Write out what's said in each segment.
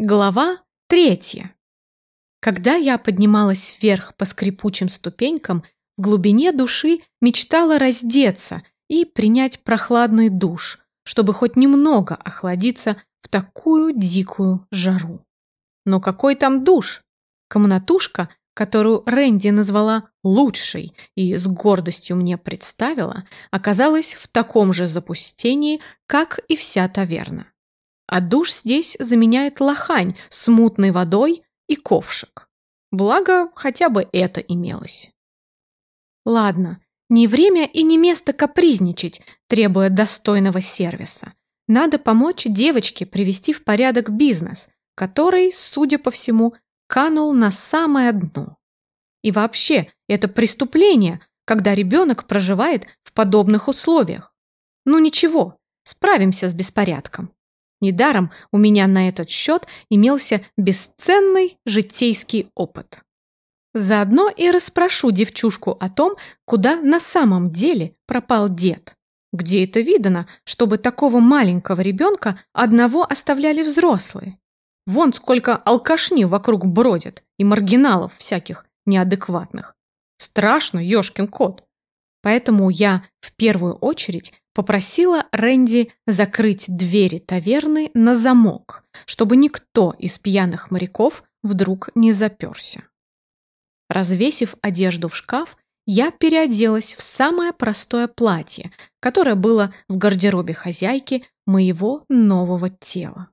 Глава третья. Когда я поднималась вверх по скрипучим ступенькам, в глубине души мечтала раздеться и принять прохладный душ, чтобы хоть немного охладиться в такую дикую жару. Но какой там душ? Комнатушка, которую Рэнди назвала лучшей и с гордостью мне представила, оказалась в таком же запустении, как и вся таверна а душ здесь заменяет лохань с мутной водой и ковшик. Благо, хотя бы это имелось. Ладно, не время и не место капризничать, требуя достойного сервиса. Надо помочь девочке привести в порядок бизнес, который, судя по всему, канул на самое дно. И вообще, это преступление, когда ребенок проживает в подобных условиях. Ну ничего, справимся с беспорядком. Недаром у меня на этот счет имелся бесценный житейский опыт. Заодно и расспрошу девчушку о том, куда на самом деле пропал дед. Где это видано, чтобы такого маленького ребенка одного оставляли взрослые? Вон сколько алкашни вокруг бродят и маргиналов всяких неадекватных. Страшно, ёшкин кот. Поэтому я в первую очередь попросила Рэнди закрыть двери таверны на замок, чтобы никто из пьяных моряков вдруг не заперся. Развесив одежду в шкаф, я переоделась в самое простое платье, которое было в гардеробе хозяйки моего нового тела.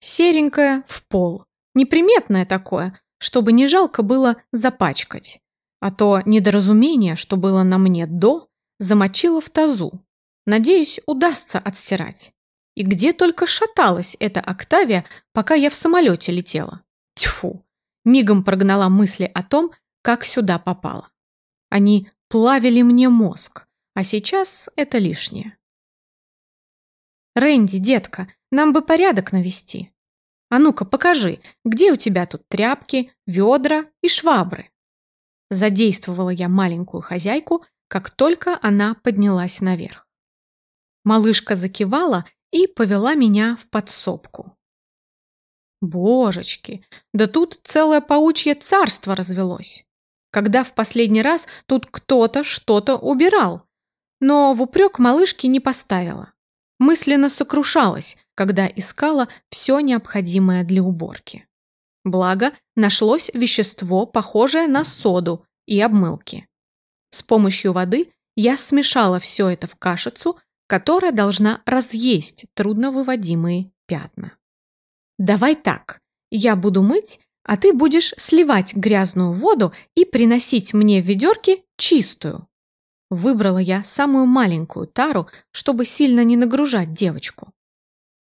Серенькое в пол, неприметное такое, чтобы не жалко было запачкать, а то недоразумение, что было на мне до, замочила в тазу. Надеюсь, удастся отстирать. И где только шаталась эта Октавия, пока я в самолете летела. Тьфу! Мигом прогнала мысли о том, как сюда попала. Они плавили мне мозг, а сейчас это лишнее. «Рэнди, детка, нам бы порядок навести. А ну-ка, покажи, где у тебя тут тряпки, ведра и швабры?» Задействовала я маленькую хозяйку, как только она поднялась наверх. Малышка закивала и повела меня в подсобку. Божечки, да тут целое паучье царство развелось. Когда в последний раз тут кто-то что-то убирал, но в упрек малышки не поставила. Мысленно сокрушалась, когда искала все необходимое для уборки. Благо, нашлось вещество, похожее на соду и обмылки. С помощью воды я смешала все это в кашицу, которая должна разъесть трудновыводимые пятна. Давай так, я буду мыть, а ты будешь сливать грязную воду и приносить мне в ведерке чистую. Выбрала я самую маленькую тару, чтобы сильно не нагружать девочку.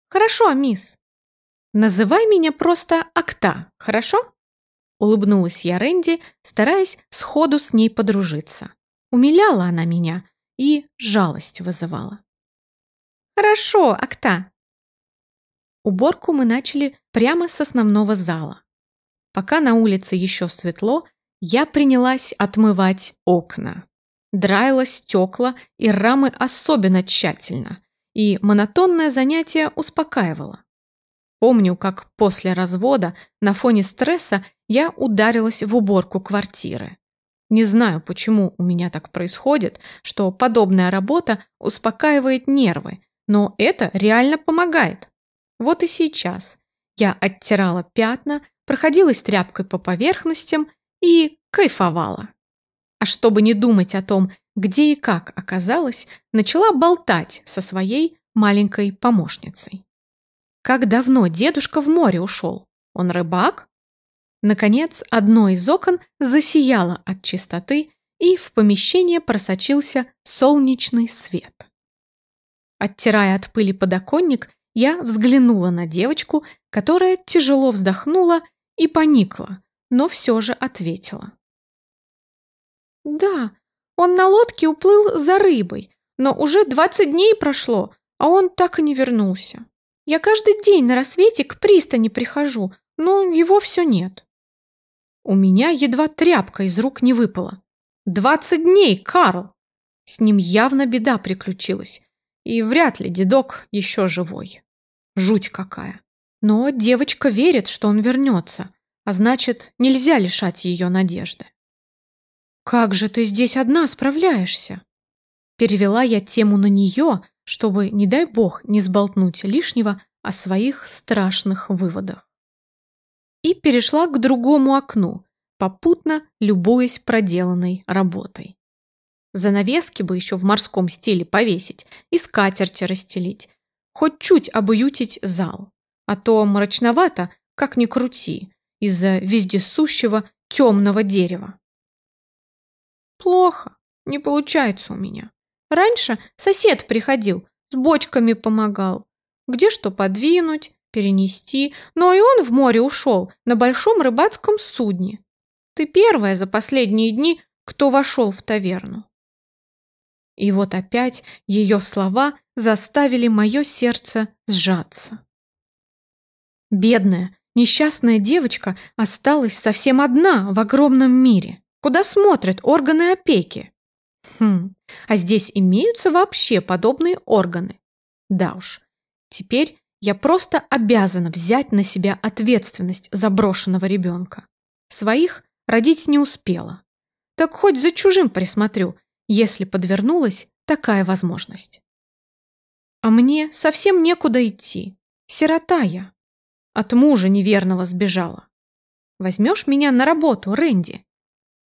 Хорошо, мисс. Называй меня просто Акта, хорошо? Улыбнулась я Рэнди, стараясь сходу с ней подружиться. Умиляла она меня и жалость вызывала. «Хорошо, Акта!» Уборку мы начали прямо с основного зала. Пока на улице еще светло, я принялась отмывать окна. Драила стекла и рамы особенно тщательно, и монотонное занятие успокаивало. Помню, как после развода на фоне стресса я ударилась в уборку квартиры. Не знаю, почему у меня так происходит, что подобная работа успокаивает нервы, но это реально помогает. Вот и сейчас я оттирала пятна, проходилась тряпкой по поверхностям и кайфовала. А чтобы не думать о том, где и как оказалась, начала болтать со своей маленькой помощницей. Как давно дедушка в море ушел? Он рыбак? Наконец, одно из окон засияло от чистоты, и в помещение просочился солнечный свет. Оттирая от пыли подоконник, я взглянула на девочку, которая тяжело вздохнула и поникла, но все же ответила. «Да, он на лодке уплыл за рыбой, но уже двадцать дней прошло, а он так и не вернулся. Я каждый день на рассвете к пристани прихожу, но его все нет». У меня едва тряпка из рук не выпала. Двадцать дней, Карл! С ним явно беда приключилась. И вряд ли дедок еще живой. Жуть какая. Но девочка верит, что он вернется, а значит, нельзя лишать ее надежды. «Как же ты здесь одна справляешься?» Перевела я тему на нее, чтобы, не дай бог, не сболтнуть лишнего о своих страшных выводах. И перешла к другому окну, попутно любуясь проделанной работой. Занавески бы еще в морском стиле повесить и скатерти расстелить, хоть чуть обуютить зал, а то мрачновато, как ни крути, из-за вездесущего темного дерева. Плохо, не получается у меня. Раньше сосед приходил, с бочками помогал. Где что подвинуть, перенести, но и он в море ушел на большом рыбацком судне. Ты первая за последние дни, кто вошел в таверну. И вот опять ее слова заставили мое сердце сжаться. Бедная, несчастная девочка осталась совсем одна в огромном мире, куда смотрят органы опеки. Хм, а здесь имеются вообще подобные органы? Да уж, теперь я просто обязана взять на себя ответственность за брошенного ребенка. Своих родить не успела. Так хоть за чужим присмотрю, если подвернулась такая возможность. А мне совсем некуда идти. Сирота я. От мужа неверного сбежала. Возьмешь меня на работу, Рэнди?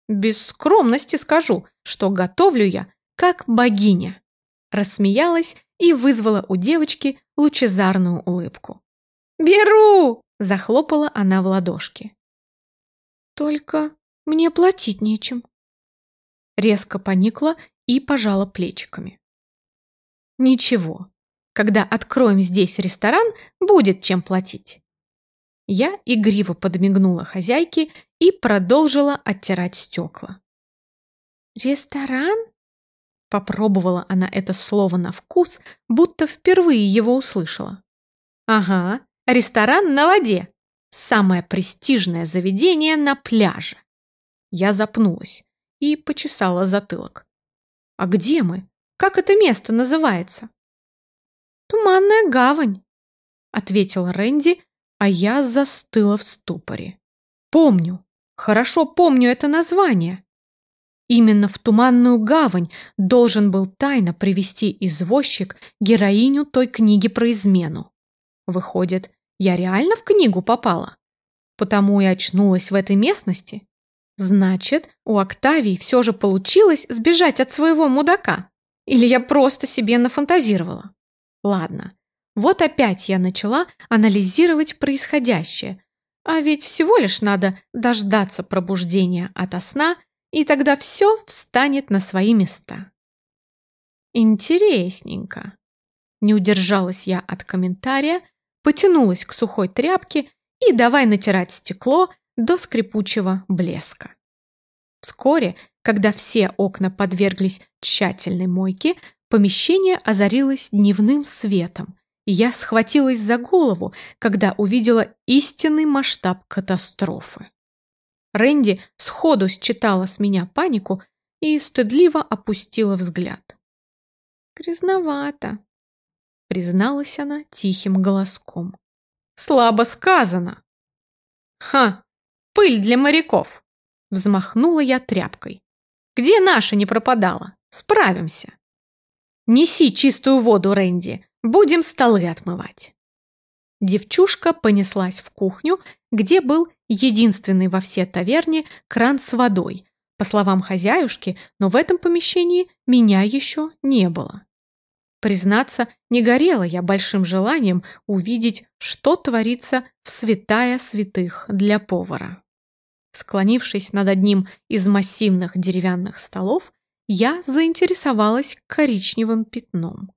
Без скромности скажу, что готовлю я как богиня. Рассмеялась и вызвала у девочки лучезарную улыбку. «Беру!» – захлопала она в ладошки. «Только мне платить нечем», резко поникла и пожала плечиками. Ничего, когда откроем здесь ресторан, будет чем платить. Я игриво подмигнула хозяйке и продолжила оттирать стекла. «Ресторан?» Попробовала она это слово на вкус, будто впервые его услышала. «Ага, ресторан на воде. Самое престижное заведение на пляже». Я запнулась и почесала затылок. «А где мы? Как это место называется?» «Туманная гавань», — ответила Рэнди, а я застыла в ступоре. «Помню, хорошо помню это название. Именно в Туманную гавань должен был тайно привести извозчик героиню той книги про измену. Выходит, я реально в книгу попала? Потому и очнулась в этой местности?» Значит, у Октавии все же получилось сбежать от своего мудака. Или я просто себе нафантазировала? Ладно, вот опять я начала анализировать происходящее. А ведь всего лишь надо дождаться пробуждения ото сна, и тогда все встанет на свои места. Интересненько. Не удержалась я от комментария, потянулась к сухой тряпке и давай натирать стекло, до скрипучего блеска. Вскоре, когда все окна подверглись тщательной мойке, помещение озарилось дневным светом, и я схватилась за голову, когда увидела истинный масштаб катастрофы. Рэнди сходу считала с меня панику и стыдливо опустила взгляд. «Грязновато», — призналась она тихим голоском. «Слабо сказано». «Ха, Пыль для моряков!» Взмахнула я тряпкой. «Где наша не пропадала? Справимся!» «Неси чистую воду, Рэнди, будем столы отмывать!» Девчушка понеслась в кухню, где был единственный во всей таверне кран с водой. По словам хозяюшки, но в этом помещении меня еще не было. Признаться, не горела я большим желанием увидеть, что творится в святая святых для повара. Склонившись над одним из массивных деревянных столов, я заинтересовалась коричневым пятном.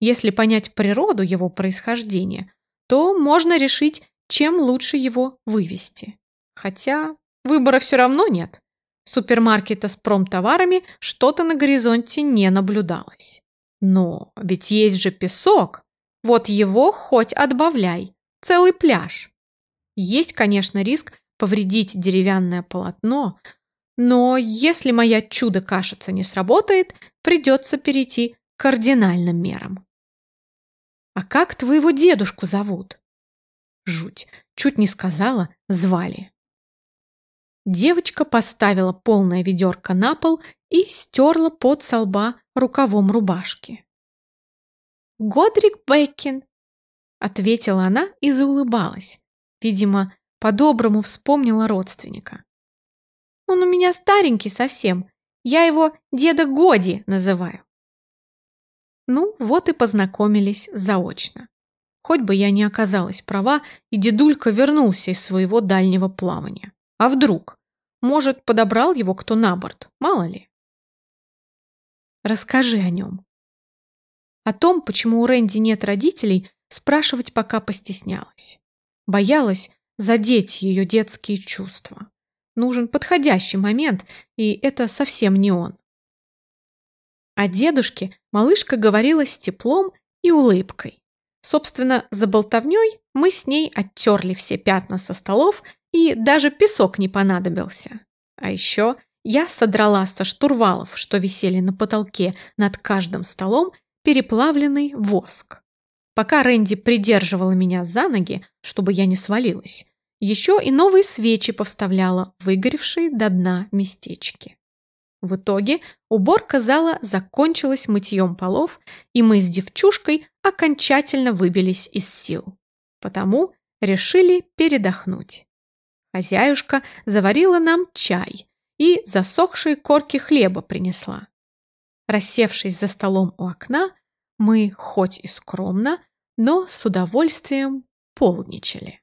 Если понять природу его происхождения, то можно решить, чем лучше его вывести. Хотя выбора все равно нет. Супермаркета с промтоварами что-то на горизонте не наблюдалось. Но ведь есть же песок. Вот его хоть отбавляй. Целый пляж. Есть, конечно, риск повредить деревянное полотно, но если моя чудо-кашица не сработает, придется перейти к кардинальным мерам. «А как твоего дедушку зовут?» Жуть. Чуть не сказала, звали. Девочка поставила полное ведерко на пол и стерла под со лба рукавом рубашки. «Годрик Беккин», — ответила она и заулыбалась. Видимо, по-доброму вспомнила родственника. «Он у меня старенький совсем. Я его деда Годи называю». Ну, вот и познакомились заочно. Хоть бы я не оказалась права, и дедулька вернулся из своего дальнего плавания. А вдруг? Может, подобрал его кто на борт, мало ли. Расскажи о нем. О том, почему у Рэнди нет родителей, спрашивать пока постеснялась. Боялась задеть ее детские чувства. Нужен подходящий момент, и это совсем не он. О дедушке малышка говорила с теплом и улыбкой. Собственно, за болтовней мы с ней оттерли все пятна со столов, и даже песок не понадобился. А еще я содрала со штурвалов, что висели на потолке над каждым столом, переплавленный воск. Пока Рэнди придерживала меня за ноги, чтобы я не свалилась, еще и новые свечи повставляла, выгоревшие до дна местечки. В итоге уборка зала закончилась мытьем полов, и мы с девчушкой окончательно выбились из сил. Потому решили передохнуть. Хозяюшка заварила нам чай и засохшие корки хлеба принесла. Рассевшись за столом у окна, мы, хоть и скромно, но с удовольствием полничали.